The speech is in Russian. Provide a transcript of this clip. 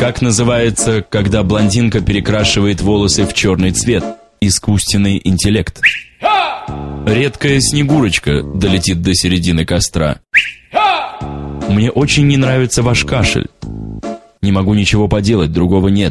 Как называется, когда блондинка перекрашивает волосы в черный цвет? Искусственный интеллект. Редкая снегурочка долетит до середины костра. Мне очень не нравится ваш кашель. Не могу ничего поделать, другого нет.